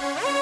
Bye.